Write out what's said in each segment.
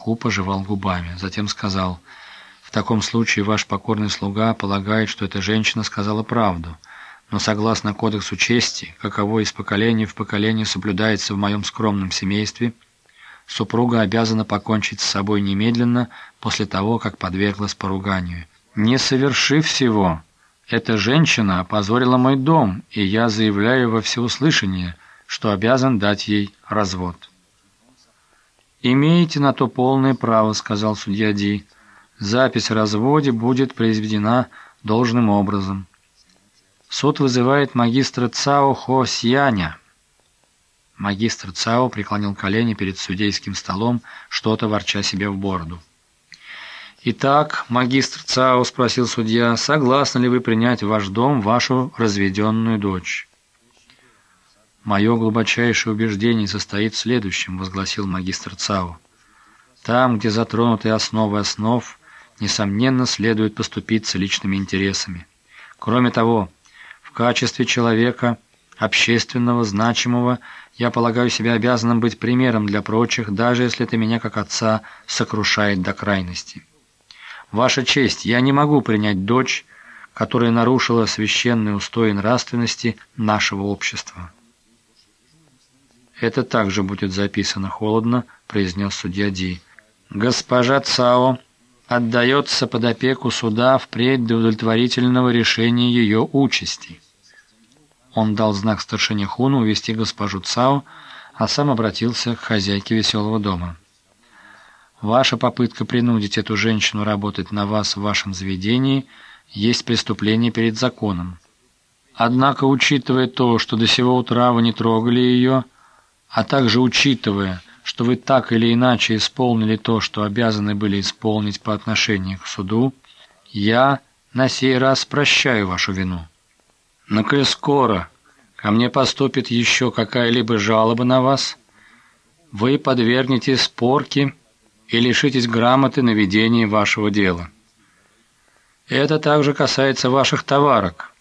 Ку пожевал губами, затем сказал, «В таком случае ваш покорный слуга полагает, что эта женщина сказала правду, но согласно кодексу чести, каково из поколения в поколение соблюдается в моем скромном семействе, супруга обязана покончить с собой немедленно после того, как подверглась поруганию. Не совершив всего, эта женщина опозорила мой дом, и я заявляю во всеуслышание, что обязан дать ей развод». «Имеете на то полное право», — сказал судья Ди. «Запись о разводе будет произведена должным образом». Суд вызывает магистра Цао Хо Сьяня. Магистр Цао преклонил колени перед судейским столом, что-то ворча себе в бороду. «Итак, магистр Цао, — спросил судья, — согласны ли вы принять в ваш дом вашу разведенную дочь?» «Мое глубочайшее убеждение состоит в следующем», — возгласил магистр Цао. «Там, где затронуты основы основ, несомненно, следует поступиться личными интересами. Кроме того, в качестве человека, общественного, значимого, я полагаю себя обязанным быть примером для прочих, даже если это меня, как отца, сокрушает до крайности. Ваша честь, я не могу принять дочь, которая нарушила священные устои нравственности нашего общества». «Это также будет записано холодно», — произнес судья Ди. «Госпожа Цао отдается под опеку суда впредь до удовлетворительного решения ее участи». Он дал знак старшине Хуну увести госпожу Цао, а сам обратился к хозяйке веселого дома. «Ваша попытка принудить эту женщину работать на вас в вашем заведении есть преступление перед законом. Однако, учитывая то, что до сего утра вы не трогали ее, — а также учитывая, что вы так или иначе исполнили то, что обязаны были исполнить по отношению к суду, я на сей раз прощаю вашу вину. Но коль скоро ко мне поступит еще какая-либо жалоба на вас, вы подвергнетесь спорке и лишитесь грамоты на ведение вашего дела. Это также касается ваших товарок.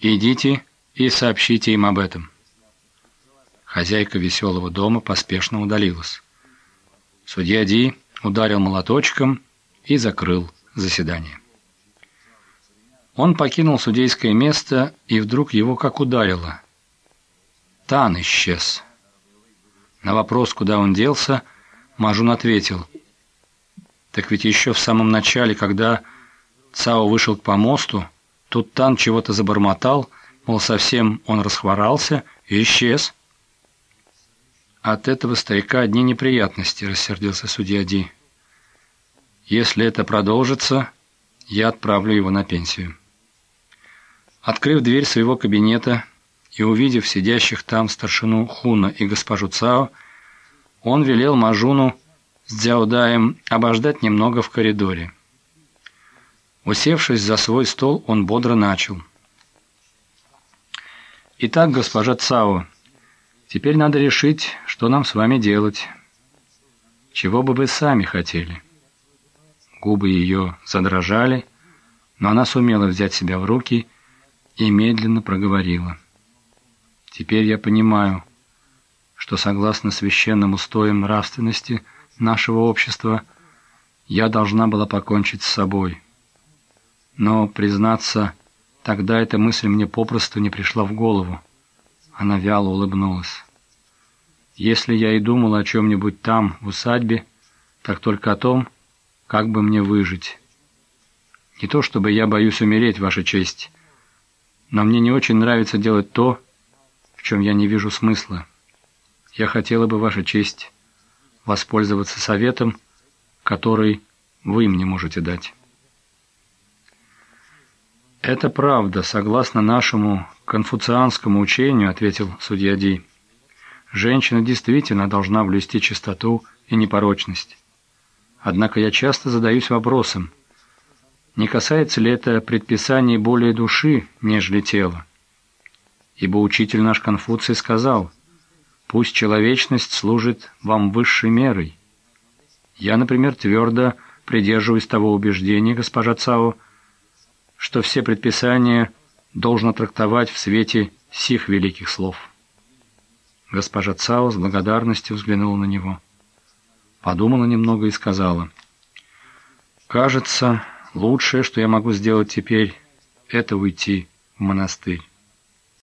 Идите и сообщите им об этом. Хозяйка веселого дома поспешно удалилась. Судья Ди ударил молоточком и закрыл заседание. Он покинул судейское место, и вдруг его как ударило. Тан исчез. На вопрос, куда он делся, Мажун ответил. «Так ведь еще в самом начале, когда Цао вышел к помосту, тут Тан чего-то забормотал, мол, совсем он расхворался и исчез». «От этого старика одни неприятности», — рассердился судья Ди. «Если это продолжится, я отправлю его на пенсию». Открыв дверь своего кабинета и увидев сидящих там старшину Хуна и госпожу Цао, он велел Мажуну с Дзяудаем обождать немного в коридоре. Усевшись за свой стол, он бодро начал. «Итак, госпожа Цао, Теперь надо решить, что нам с вами делать. Чего бы вы сами хотели?» Губы ее задрожали, но она сумела взять себя в руки и медленно проговорила. «Теперь я понимаю, что согласно священным устоям нравственности нашего общества я должна была покончить с собой. Но, признаться, тогда эта мысль мне попросту не пришла в голову. Она вяло улыбнулась. «Если я и думал о чем-нибудь там, в усадьбе, так только о том, как бы мне выжить. Не то чтобы я боюсь умереть, Ваша честь, но мне не очень нравится делать то, в чем я не вижу смысла. Я хотела бы, Ваша честь, воспользоваться советом, который вы мне можете дать». «Это правда, согласно нашему конфуцианскому учению», — ответил судья Ди. «Женщина действительно должна блюсти чистоту и непорочность. Однако я часто задаюсь вопросом, не касается ли это предписаний более души, нежели тела? Ибо учитель наш Конфуций сказал, «Пусть человечность служит вам высшей мерой». Я, например, твердо придерживаюсь того убеждения, госпожа Цао, что все предписания должно трактовать в свете сих великих слов. Госпожа Цао с благодарностью взглянула на него. подумала немного и сказала, «Кажется, лучшее, что я могу сделать теперь, это уйти в монастырь».